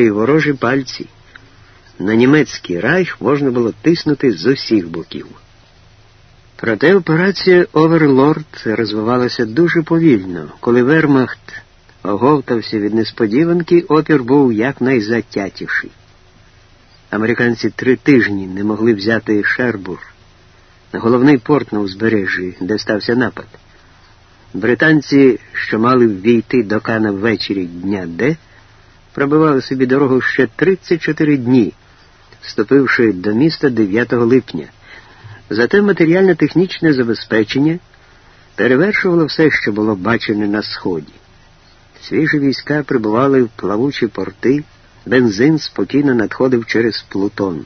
й ворожі пальці. На німецький райх можна було тиснути з усіх боків. Проте операція Оверлорд розвивалася дуже повільно. Коли Вермахт оговтався від несподіванки, опір був якнайзатятіший. Американці три тижні не могли взяти Шербур, головний порт на узбережжі, де стався напад. Британці, що мали ввійти до Кана ввечері дня Д, пробивали собі дорогу ще 34 дні, вступивши до міста 9 липня. Зате матеріально-технічне забезпечення перевершувало все, що було бачене на Сході. Свіжі війська прибували в плавучі порти, бензин спокійно надходив через Плутон.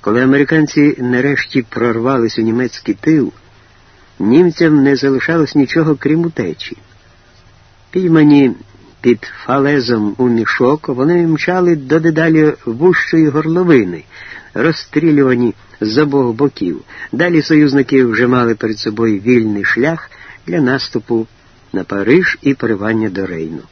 Коли американці нарешті прорвались у німецький тил, німцям не залишалось нічого крім утечі. Піймані під фалезом у мішок, вони мчали до дедалі вущої горловини, розстрілювані з обох боків. Далі союзники вже мали перед собою вільний шлях для наступу на Париж і поривання до Рейну.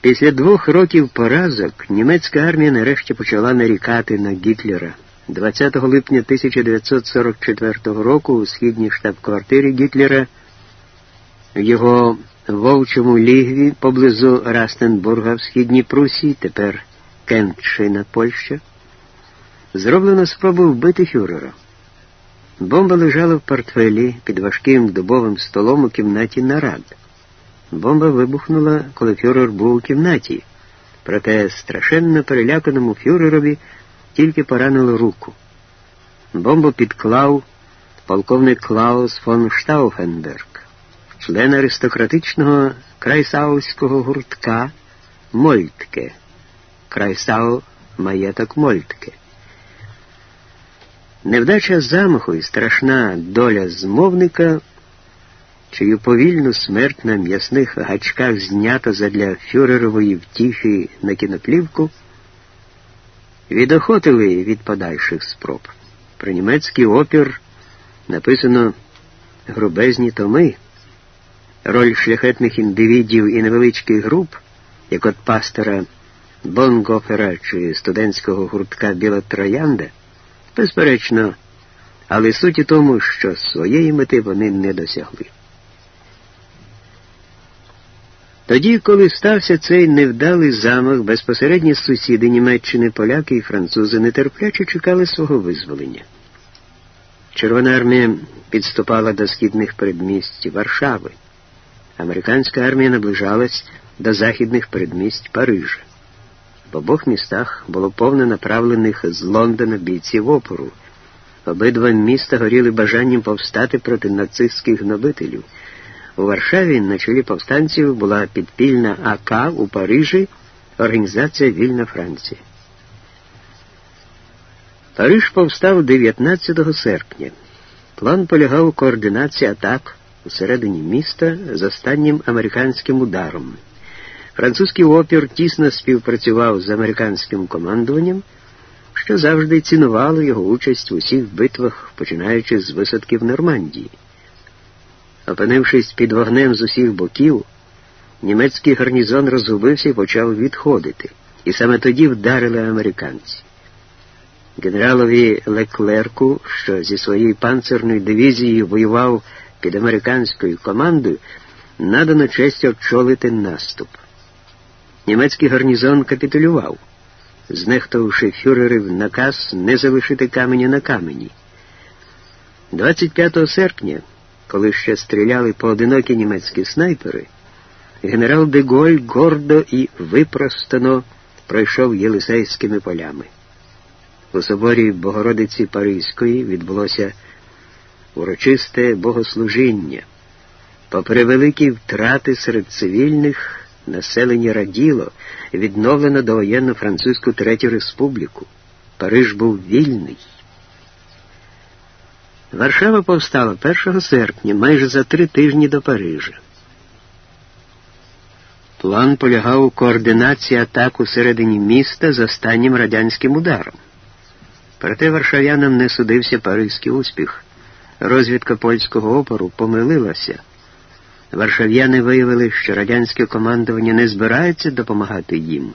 Після двох років поразок німецька армія нарешті почала нарікати на Гітлера. 20 липня 1944 року у східній штаб-квартирі Гітлера його вовчому лігві поблизу Растенбурга в східній Прусії, тепер Кентшина, Польща, зроблено спробу вбити фюрера. Бомба лежала в портфелі під важким дубовим столом у кімнаті нарад. Бомба вибухнула, коли фюрер був у кімнаті, проте страшенно переляканому фюрерові тільки поранило руку. Бомбу підклав полковник Клаус фон Штауфенберг, член аристократичного крайсауського гуртка Мольтке. Крайсау маєток Мольтке. Невдача замаху і страшна доля змовника, чию повільну смерть на м'ясних гачках знято задля фюрерової втіхи на кіноплівку, відохотили від подальших спроб. Про німецький опір написано грубезні томи, роль шляхетних індивідів і невеличких груп, як от пастора Бонгофера чи студентського гуртка Біла Троянда, безперечно, але суть у тому, що своєї мети вони не досягли. Тоді, коли стався цей невдалий замах, безпосередні сусіди Німеччини, поляки і французи нетерпляче чекали свого визволення. Червона армія підступала до східних передмість Варшави. Американська армія наближалась до західних передмість Парижа. В обох містах було повно направлених з Лондона бійців опору. Обидва міста горіли бажанням повстати проти нацистських гнобителів. У Варшаві на чолі повстанців була підпільна АК у Парижі, Організація Вільна Франція. Париж повстав 19 серпня. План полягав у координації атак усередині міста з останнім американським ударом. Французький опір тісно співпрацював з американським командуванням, що завжди цінувало його участь в усіх битвах, починаючи з висадки в Нормандії. Опинившись під вогнем з усіх боків, німецький гарнізон розгубився і почав відходити, і саме тоді вдарили американці. Генералові Леклерку, що зі своєю панцерною дивізією воював під американською командою, надано честь очолити наступ. Німецький гарнізон капітулював, знехтовавши фюрерів наказ не залишити каменя на камені. 25 серпня коли ще стріляли поодинокі німецькі снайпери, генерал Деголь гордо і випростано пройшов Єлисейськими полями. У соборі Богородиці Паризької відбулося урочисте богослужіння. Попри великі втрати серед цивільних, населення раділо, відновлено довоєнно Французьку Третю Республіку. Париж був вільний. Варшава повстала 1 серпня, майже за три тижні до Парижа. План полягав у координації атак у середині міста з останнім радянським ударом. Проте варшавянам не судився паризький успіх. Розвідка польського опору помилилася. Варшав'яни виявили, що радянське командування не збирається допомагати їм.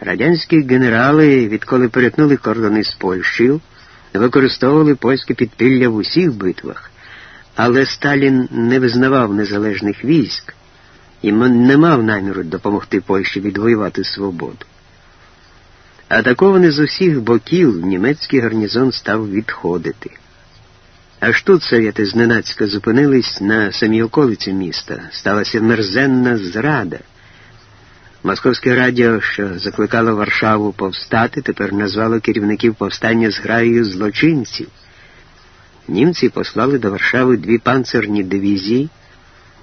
Радянські генерали, відколи перетнули кордони з Польщею, використовували польське підпілля в усіх битвах, але Сталін не визнавав незалежних військ і не мав наміру допомогти Польщі відвоювати свободу. Атакований з усіх боків, німецький гарнізон став відходити. Аж тут совєти зненацька зупинились на самій околиці міста. Сталася мерзенна зрада. Московське радіо, що закликало Варшаву повстати, тепер назвало керівників повстання зграєю злочинців. Німці послали до Варшави дві панцерні дивізії,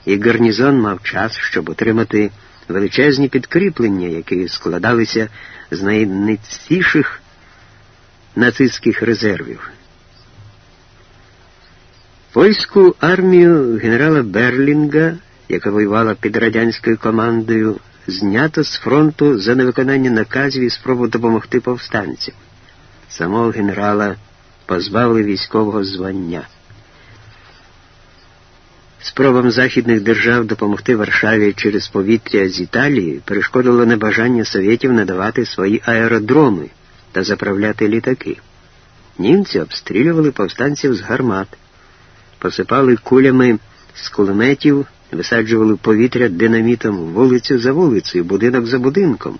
і гарнізон мав час, щоб отримати величезні підкріплення, які складалися з найниціших нацистських резервів. Польську армію генерала Берлінга, яка воювала під радянською командою, знято з фронту за невиконання наказів і спробу допомогти повстанцям. Самого генерала позбавили військового звання. Спробам західних держав допомогти Варшаві через повітря з Італії перешкодило небажання совєтів надавати свої аеродроми та заправляти літаки. Німці обстрілювали повстанців з гармат, посипали кулями з кулеметів, висаджували повітря динамітом вулицю за вулицею, будинок за будинком,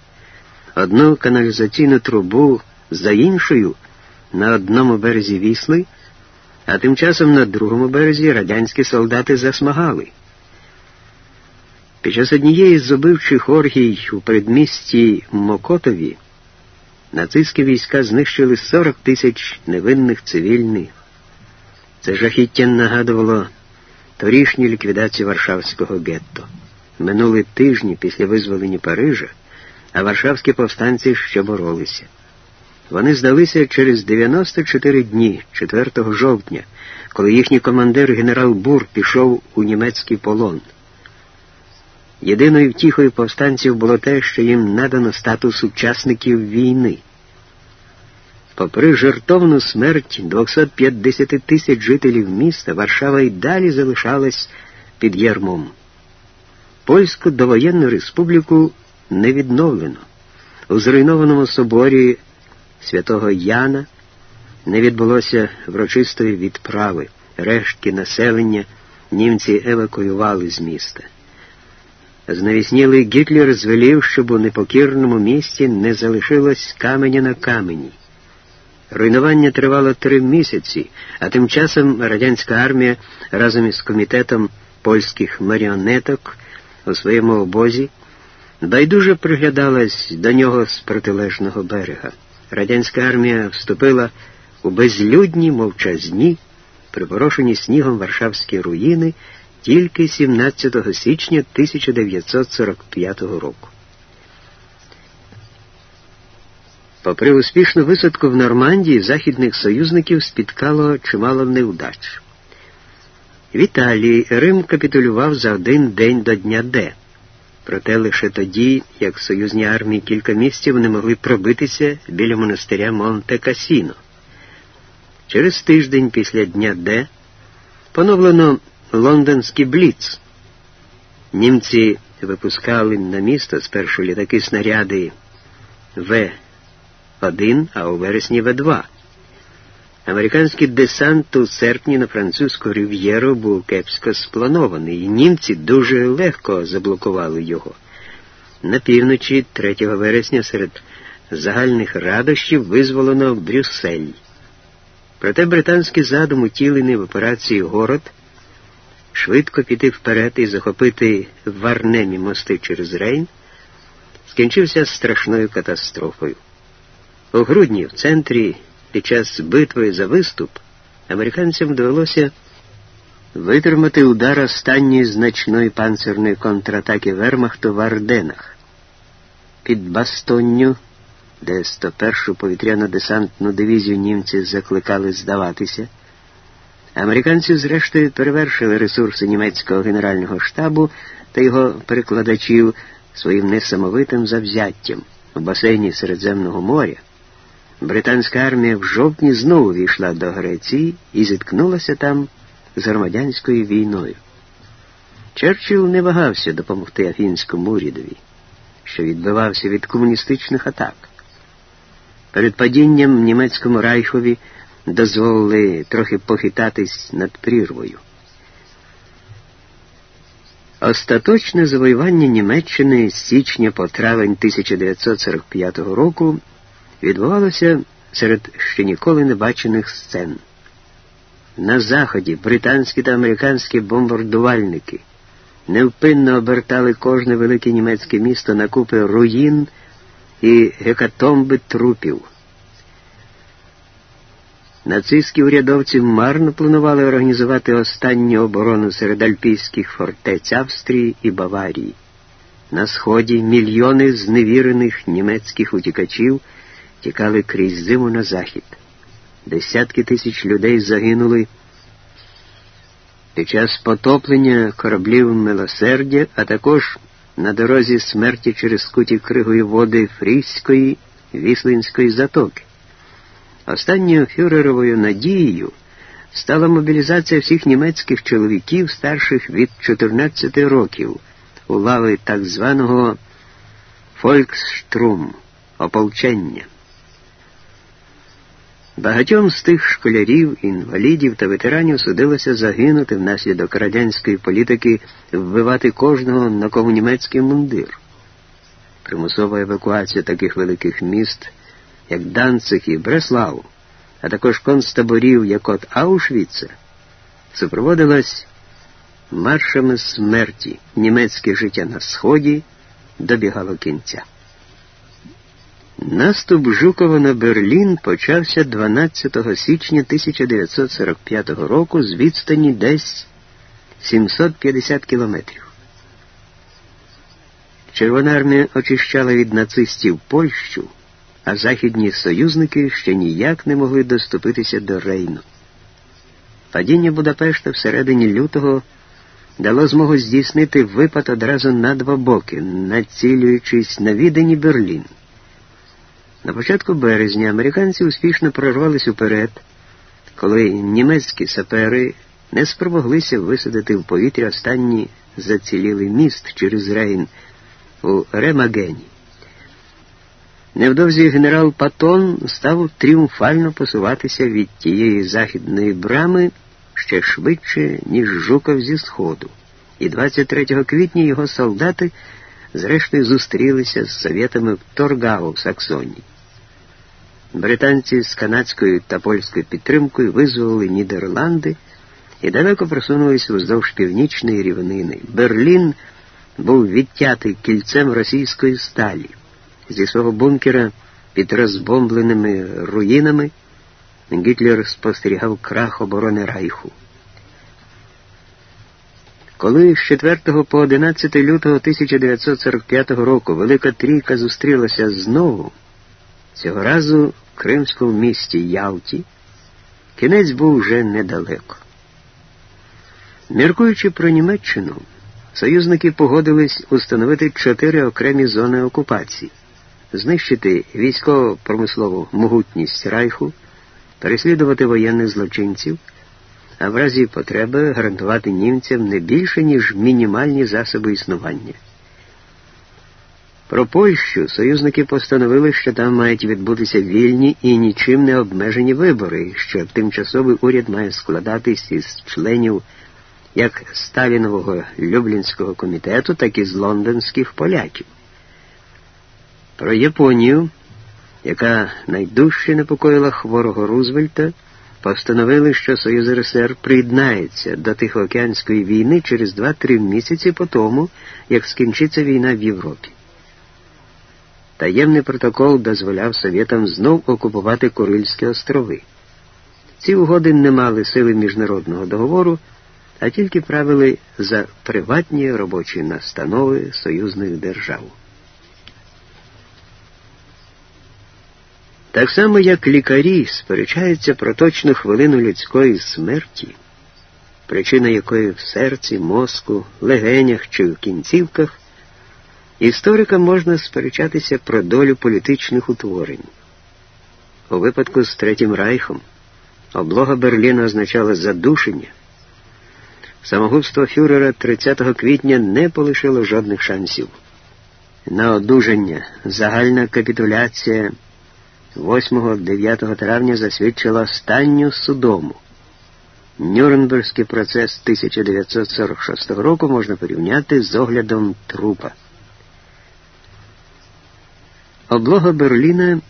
одну каналізаційну трубу за іншою на одному березі вісли. А тим часом на другому березі радянські солдати засмагали. Під час однієї з убивчих оргій у передмісті Мокотові нацистські війська знищили 40 тисяч невинних цивільних. Це жахіття нагадувало торішню ліквідацію Варшавського гетто. Минули тижні після визволення Парижа, а варшавські повстанці ще боролися. Вони здалися через 94 дні, 4 жовтня, коли їхній командир генерал Бур пішов у німецький полон. Єдиною втіхою повстанців було те, що їм надано статус учасників війни. Попри жертовну смерть 250 тисяч жителів міста, Варшава й далі залишалась під ярмом. Польську довоєнну республіку не відновлено. У зруйнованому соборі святого Яна не відбулося врочистої відправи. Рештки населення німці евакуювали з міста. Знавіснілий Гітлер звелів, щоб у непокірному місті не залишилось каменя на камені. Руйнування тривало три місяці, а тим часом радянська армія разом із комітетом польських маріонеток у своєму обозі байдуже приглядалась до нього з протилежного берега радянська армія вступила у безлюдні мовчазні, припорошені снігом Варшавські руїни тільки 17 січня 1945 року. Попри успішну висадку в Нормандії, західних союзників спіткало чимало невдач. В Італії Рим капітулював за один день до Дня Д. Проте лише тоді, як союзні армії кілька місяців не могли пробитися біля монастиря Монте Касіно. Через тиждень після дня Д поновлено лондонський Бліц. Німці випускали на місто спершу літаки снаряди В-1, а у вересні В-2. Американський десант у серпні на французьку рів'єру був кепсько спланований, і німці дуже легко заблокували його. На півночі 3 вересня серед загальних радощів визволено Брюссель. Проте британський задум, утілений в операції Город, швидко піти вперед і захопити варнемі мости через Рейн, скінчився страшною катастрофою. У грудні в центрі під час битви за виступ американцям довелося витримати удар останньої значної панцерної контратаки Вермахту в Арденах. Під Бастонню, де 101-шу повітряно-десантну дивізію німці закликали здаватися, американці, зрештою, перевершили ресурси німецького генерального штабу та його перекладачів своїм несамовитим завзяттям у басейні Середземного моря. Британська армія в жовтні знову війшла до Греції і зіткнулася там з громадянською війною. Черчилл не вагався допомогти афінському урядові, що відбивався від комуністичних атак. Перед падінням німецькому райхові дозволили трохи похитатись над прірвою. Остаточне завоювання Німеччини з січня по травень 1945 року відбувалося серед ще ніколи не бачених сцен. На заході британські та американські бомбардувальники невпинно обертали кожне велике німецьке місто на купи руїн і гекатомби трупів. Нацистські урядовці марно планували організувати останню оборону серед альпійських фортець Австрії і Баварії. На сході мільйони зневірених німецьких утікачів тікали крізь зиму на захід. Десятки тисяч людей загинули під час потоплення кораблів милосердя, а також на дорозі смерті через скуті кригою води Фрійської Віслинської затоки. Останньою фюреровою надією стала мобілізація всіх німецьких чоловіків, старших від 14 років, у лави так званого Фольксштрум ополчення. Багатьом з тих школярів, інвалідів та ветеранів судилося загинути внаслідок радянської політики вбивати кожного на кому німецький мундир. Примусова евакуація таких великих міст як Данцих і Бреслав, а також концтаборів, як от Аушвіца, супроводилась маршами смерті. Німецьке життя на Сході добігало кінця. Наступ Жукова на Берлін почався 12 січня 1945 року з відстані десь 750 кілометрів. Червона армія очищала від нацистів Польщу а західні союзники ще ніяк не могли доступитися до Рейну. Падіння Будапешта всередині лютого дало змогу здійснити випад одразу на два боки, націлюючись на віддані Берлін. На початку березня американці успішно прорвались уперед, коли німецькі сапери не спромоглися висадити в повітря останній зацілілий міст через Рейн у Ремагені. Невдовзі генерал Патон став тріумфально посуватися від тієї західної брами ще швидше, ніж Жуков зі Сходу, і 23 квітня його солдати зрештою зустрілися з совєтами в Торгау в Саксонії. Британці з канадською та польською підтримкою визволили Нідерланди і далеко просунулися вздовж північної рівнини. Берлін був відтятий кільцем російської сталі. Зі свого бункера під розбомбленими руїнами Гітлер спостерігав крах оборони Райху. Коли з 4 по 11 лютого 1945 року Велика Трійка зустрілася знову, цього разу в кримському місті Ялті, кінець був вже недалеко. Міркуючи про Німеччину, союзники погодились установити чотири окремі зони окупації знищити військово-промислову могутність Райху, переслідувати воєнних злочинців, а в разі потреби гарантувати німцям не більше, ніж мінімальні засоби існування. Про Польщу союзники постановили, що там мають відбутися вільні і нічим не обмежені вибори, що тимчасовий уряд має складатись із членів як Сталінового Люблінського комітету, так і з лондонських поляків. Про Японію, яка найдужче непокоїла хворого Рузвельта, постановили, що Союз РСР приєднається до Тихоокеанської війни через 2-3 місяці по тому, як скінчиться війна в Європі. Таємний протокол дозволяв Совєтам знов окупувати Курильські острови. Ці угоди не мали сили міжнародного договору, а тільки правили за приватні робочі настанови союзних держав. Так само, як лікарі сперечаються про точну хвилину людської смерті, причина якої в серці, мозку, легенях чи в кінцівках, історикам можна сперечатися про долю політичних утворень. У випадку з Третім Райхом облога Берліна означала задушення, Самогубство Фюрера 30 квітня не полишило жодних шансів. На одужання загальна капітуляція 8-9 травня засвідчила останню судому. Нюрнберзький процес 1946 року можна порівняти з оглядом трупа. Облога Берліна,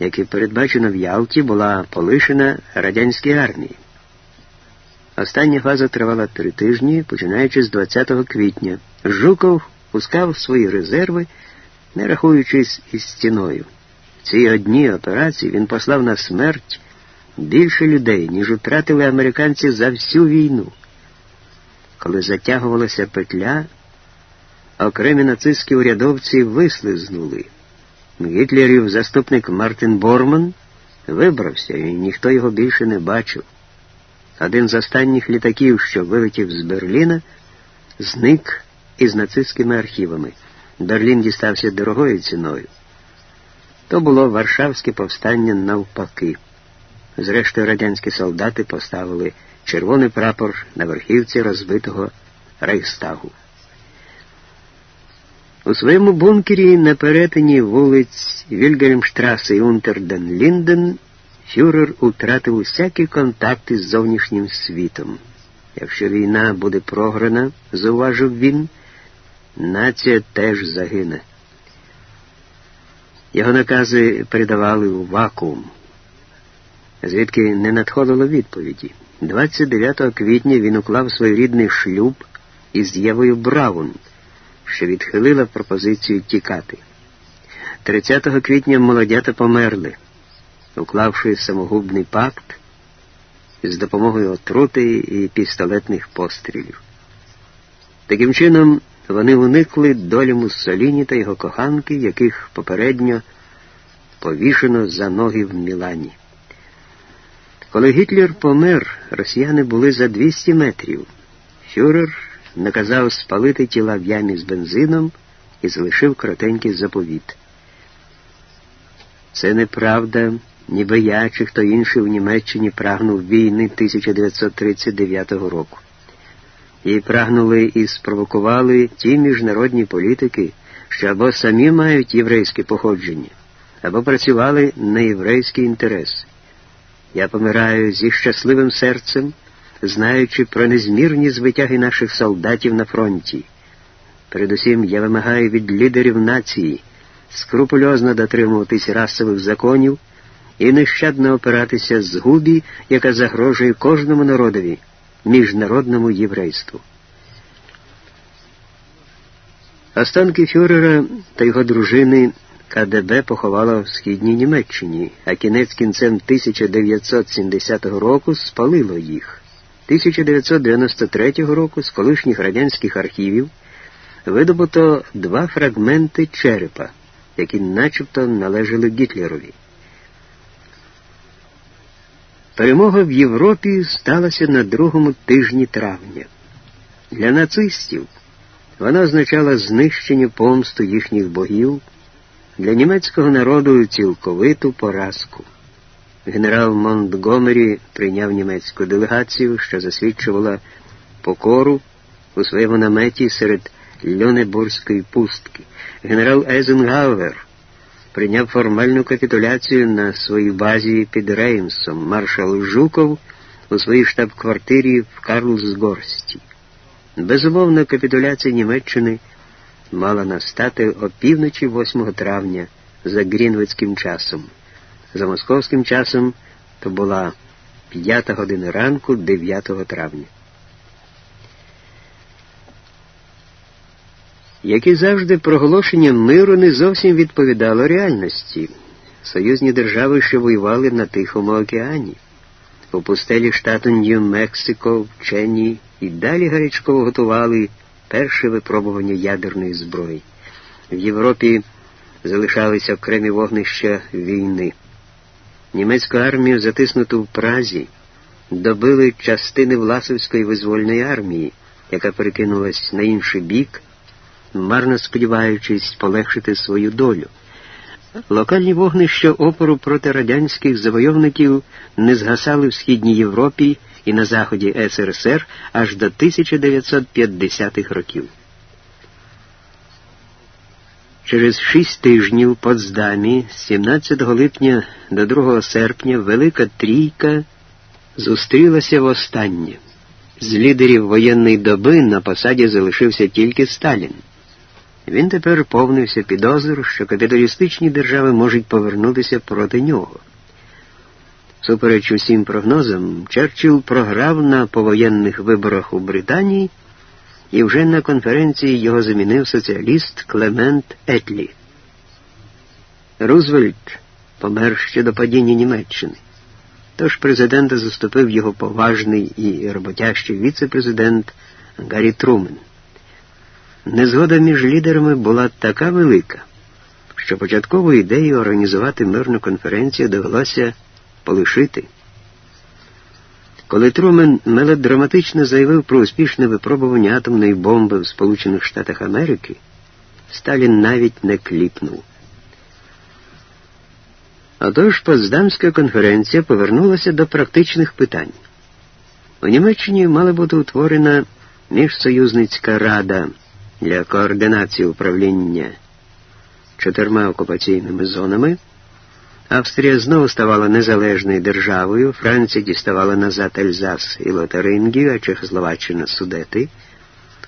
як і передбачено в Ялті, була полишена радянській армії. Остання фаза тривала три тижні, починаючи з 20 квітня. Жуков пускав свої резерви, не рахуючись із стіною. Цій одній операції він послав на смерть більше людей, ніж втратили американці за всю війну. Коли затягувалася петля, окремі нацистські урядовці вислизнули. Гітлерів заступник Мартин Борман вибрався, і ніхто його більше не бачив. Один з останніх літаків, що вилетів з Берліна, зник із нацистськими архівами. Берлін дістався дорогою ціною. То було Варшавське повстання навпаки. Зрештою, радянські солдати поставили червоний прапор на верхівці розбитого Рейхстагу. У своєму бункері на перетині вулиць Вільгельмштраси і Унтерден-Лінден фюрер утратив усякі контакти з зовнішнім світом. Якщо війна буде програна, зауважив він, нація теж загине. Його накази передавали у вакуум, звідки не надходило відповіді. 29 квітня він уклав своєрідний шлюб із Євою Браун, що відхилила пропозицію тікати. 30 квітня молодята померли уклавши самогубний пакт з допомогою отрути і пістолетних пострілів. Таким чином, вони уникли долі Муссоліні та його коханки, яких попередньо повішено за ноги в Мілані. Коли Гітлер помер, росіяни були за 200 метрів. Фюрер наказав спалити тіла в ямі з бензином і залишив коротенький заповіт. Це неправда ніби я чи хто інший в Німеччині прагнув війни 1939 року. І прагнули і спровокували ті міжнародні політики, що або самі мають єврейське походження, або працювали на єврейський інтерес. Я помираю зі щасливим серцем, знаючи про незмірні звитяги наших солдатів на фронті. Передусім я вимагаю від лідерів нації скрупульозно дотримуватись расових законів і нещадно опиратися згубі, яка загрожує кожному народові, міжнародному єврейству. Останки Фюрера та його дружини КДБ поховала в східній Німеччині, а кінець кінцем 1970 року спалило їх. 1993 року з колишніх радянських архівів видобуто два фрагменти черепа, які начебто належали Гітлерові. Перемога в Європі сталася на другому тижні травня. Для нацистів вона означала знищення помсту їхніх богів, для німецького народу цілковиту поразку. Генерал Монтгомері прийняв німецьку делегацію, що засвідчувала покору у своєму наметі серед Льонебурзької пустки. Генерал Ейзенгауер прийняв формальну капітуляцію на своїй базі під Реймсом маршал Жуков у своїй штаб-квартирі в Карлсгорсті. Безумовно, капітуляція Німеччини мала настати опівночі 8 травня за Грінвицьким часом. За московським часом то була 5 година ранку 9 травня. Як і завжди, проголошення миру не зовсім відповідало реальності. Союзні держави, що воювали на Тихому океані, у пустелі штату Нью-Мексико, вчені і далі гарячково готували перше випробування ядерної зброї. В Європі залишалися окремі вогнища війни. Німецьку армію, затиснуту в Празі, добили частини Власовської визвольної армії, яка перекинулась на інший бік марно сподіваючись полегшити свою долю. Локальні вогнища опору проти радянських завойовників не згасали в Східній Європі і на заході СРСР аж до 1950-х років. Через шість тижнів в Потсдамі з 17 липня до 2 серпня Велика Трійка зустрілася востаннє. З лідерів воєнної доби на посаді залишився тільки Сталін. Він тепер повнився підозр, що капіталістичні держави можуть повернутися проти нього. Всупереч усім прогнозам, Черчилл програв на повоєнних виборах у Британії і вже на конференції його замінив соціаліст Клемент Етлі. Рузвельт помер ще до падіння Німеччини. Тож президента заступив його поважний і роботящий віце-президент Гаррі Трумен. Незгода між лідерами була така велика, що початкову ідею організувати мирну конференцію довелося полишити. Коли Трумен мелодраматично заявив про успішне випробування атомної бомби в Сполучених Штатах Америки, Сталін навіть не кліпнув. Отож Потсдамська конференція повернулася до практичних питань. У Німеччині мала бути утворена міжсоюзницька рада для координації управління чотирма окупаційними зонами. Австрія знову ставала незалежною державою, Франція діставала назад Ельзас і Лотарингію, а Чехословаччина Судети.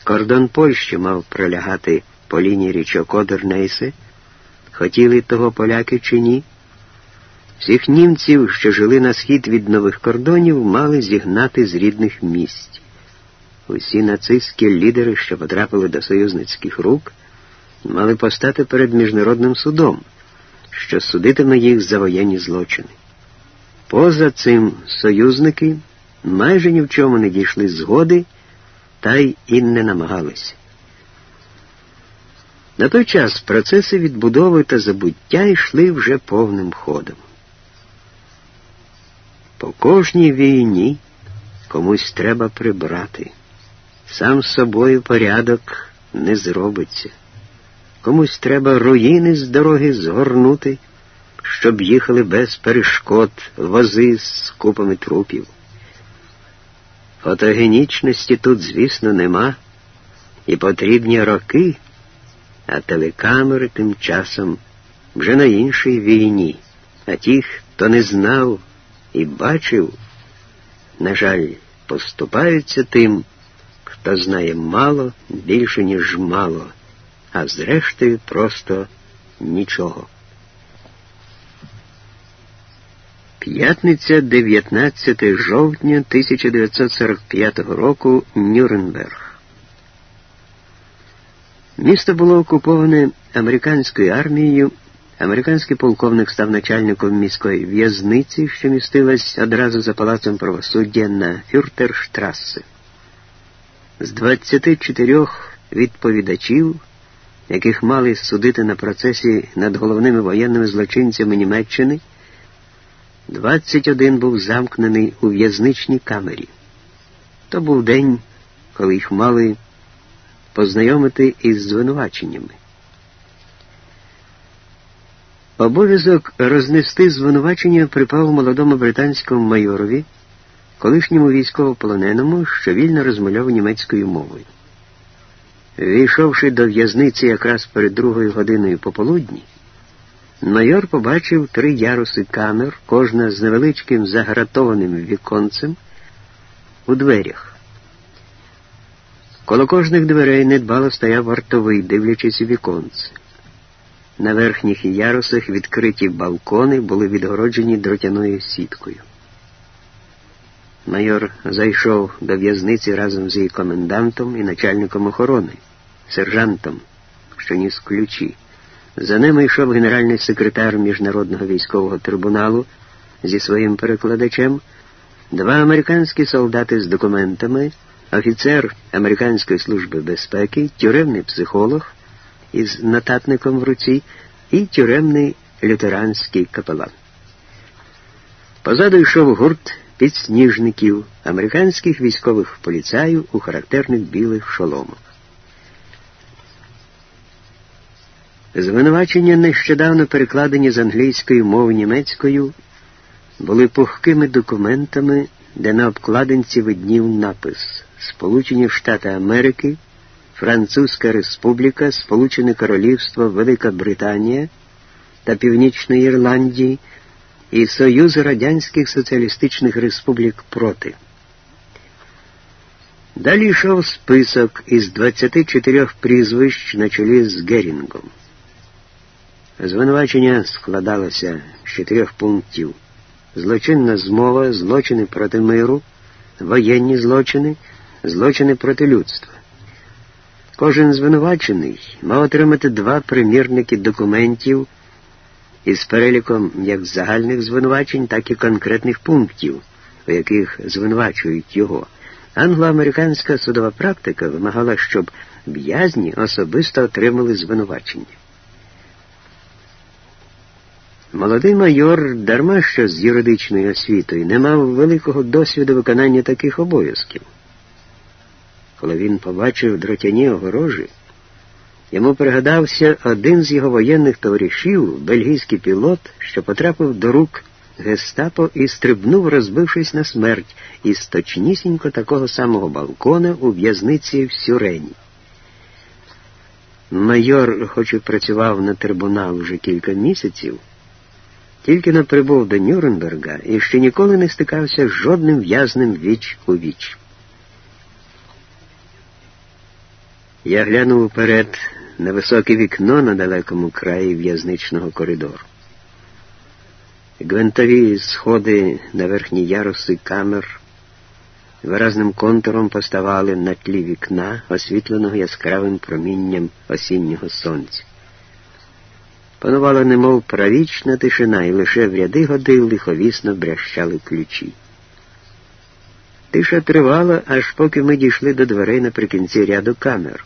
Кордон Польщі мав пролягати по лінії річок Одернейсе. Хотіли того поляки чи ні? Всіх німців, що жили на схід від нових кордонів, мали зігнати з рідних місць. Усі нацистські лідери, що потрапили до союзницьких рук, мали постати перед міжнародним судом що судитиме їх за воєнні злочини. Поза цим союзники майже ні в чому не дійшли згоди та й і не намагалися. На той час процеси відбудови та забуття йшли вже повним ходом. По кожній війні комусь треба прибрати. Сам собою порядок не зробиться. Комусь треба руїни з дороги згорнути, щоб їхали без перешкод вози з купами трупів. Фотогенічності тут, звісно, нема, і потрібні роки, а телекамери тим часом вже на іншій війні, а ті, хто не знав і бачив, на жаль, поступаються тим, хто знає мало більше, ніж мало а зрештою просто нічого. П'ятниця 19 жовтня 1945 року Нюрнберг. Місто було окуповане американською армією. Американський полковник став начальником міської в'язниці, що містилась одразу за палацом правосуддя на Фюртерштрассе. З 24 відповідачів яких мали судити на процесі над головними воєнними злочинцями Німеччини, 21 був замкнений у в'язничній камері. То був день, коли їх мали познайомити із звинуваченнями. Обов'язок рознести звинувачення припав молодому британському майорові, колишньому військовополоненому, що вільно розмовляв німецькою мовою. Війшовши до в'язниці якраз перед другою годиною пополудні, майор побачив три яруси камер, кожна з невеличким загратованим віконцем у дверях. Коло кожних дверей недбало стояв вартовий, дивлячись у віконце. На верхніх ярусах відкриті балкони були відгороджені дротяною сіткою. Майор зайшов до в'язниці разом з її комендантом і начальником охорони сержантом, що ніс ключі. За ними йшов генеральний секретар Міжнародного військового трибуналу зі своїм перекладачем, два американські солдати з документами, офіцер Американської служби безпеки, тюремний психолог із нотатником в руці і тюремний лютеранський капелан. Позаду йшов гурт підсніжників, американських військових поліцаїв у характерних білих шоломах. Звинувачення, нещодавно перекладені з англійської мови німецькою, були пухкими документами, де на обкладинці виднів напис Сполучені Штати Америки, Французька Республіка, Сполучене Королівство, Велика Британія та Північної Ірландії і Союз Радянських Соціалістичних Республік проти. Далі йшов список із 24 прізвищ на чолі з Герінгом. Звинувачення складалося з чотирьох пунктів: злочинна змова, злочини проти миру, воєнні злочини, злочини проти людства. Кожен звинувачений мав отримати два примірники документів із переліком як загальних звинувачень, так і конкретних пунктів, у яких звинувачують його. Англо-американська судова практика вимагала, щоб в'язні особисто отримали звинувачення. Молодий майор, дарма що з юридичною освітою, не мав великого досвіду виконання таких обов'язків. Коли він побачив дротяні огорожі, йому пригадався один з його воєнних товаришів, бельгійський пілот, що потрапив до рук гестапо і стрибнув, розбившись на смерть, із точнісінько такого самого балкона у в'язниці в Сюрені. Майор, хоч і працював на трибунал вже кілька місяців, тільки не прибув до Нюрнберга і ще ніколи не стикався з жодним в'язним віч у віч. Я глянув вперед на високе вікно на далекому краї в'язничного коридору. Гвинтові сходи на верхні яруси камер виразним контуром поставали на тлі вікна, освітленого яскравим промінням осіннього сонця. Панувала немов правічна тишина, і лише в ряди годи лиховісно брящали ключі. Тиша тривала, аж поки ми дійшли до дверей наприкінці ряду камер.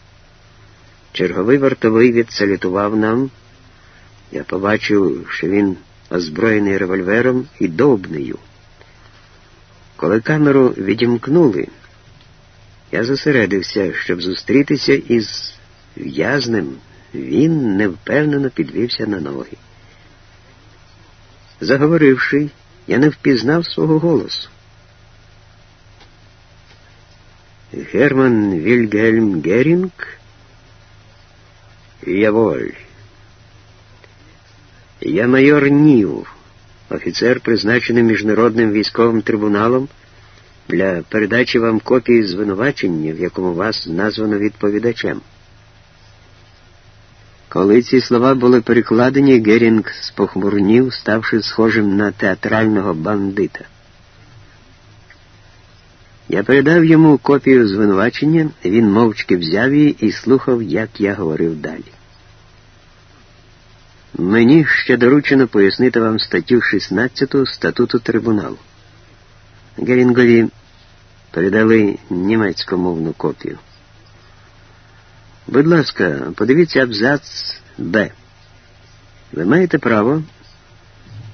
Черговий вартовий відсалютував нам. Я побачив, що він озброєний револьвером і довбнею. Коли камеру відімкнули, я зосередився, щоб зустрітися із в'язнем, він невпевнено підвівся на ноги. Заговоривши, я не впізнав свого голосу. Герман Вільгельм Герінг? Яволь. Я майор Нів, офіцер, призначений Міжнародним військовим трибуналом для передачі вам копії звинувачення, в якому вас названо відповідачем. Коли ці слова були перекладені, Герінг спохмурнів, ставши схожим на театрального бандита. Я передав йому копію звинувачення, він мовчки взяв її і слухав, як я говорив далі. Мені ще доручено пояснити вам статтю 16 статуту трибуналу. Герінгові передали німецькомовну копію. Будь ласка, подивіться абзац Б. Ви маєте право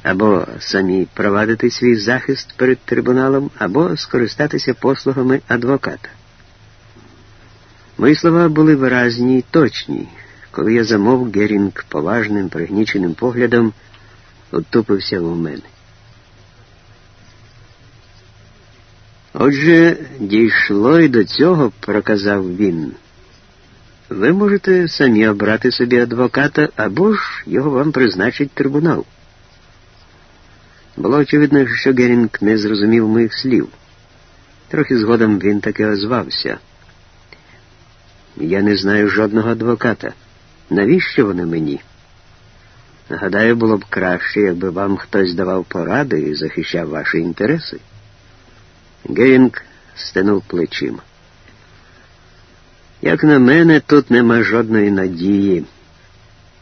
або самі провадити свій захист перед трибуналом, або скористатися послугами адвоката. Мої слова були виразні й точні. Коли я замов, Герінг поважним, пригніченим поглядом утупився у мене. Отже, дійшло і до цього, проказав він. Ви можете самі обрати собі адвоката або ж його вам призначить трибунал. Було очевидно, що Герінг не зрозумів моїх слів. Трохи згодом він таки озвався. Я не знаю жодного адвоката. Навіщо вони мені? Гадаю, було б краще, якби вам хтось давав поради і захищав ваші інтереси. Герінг стенув плечима. Як на мене, тут нема жодної надії.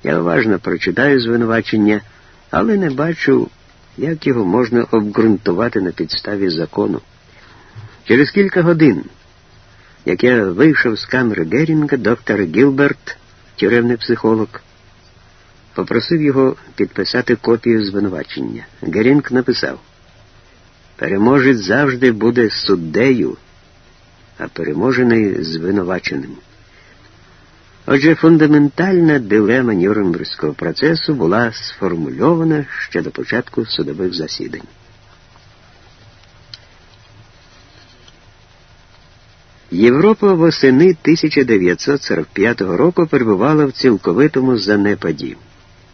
Я уважно прочитаю звинувачення, але не бачу, як його можна обґрунтувати на підставі закону. Через кілька годин, як я вийшов з камери Герінга, доктор Гілберт тюремний психолог, попросив його підписати копію звинувачення. Герінг написав: Переможець завжди буде суддею, а переможений звинуваченим. Отже, фундаментальна дилема Нюрнбергського процесу була сформульована ще до початку судових засідань. Європа восени 1945 року перебувала в цілковитому занепаді.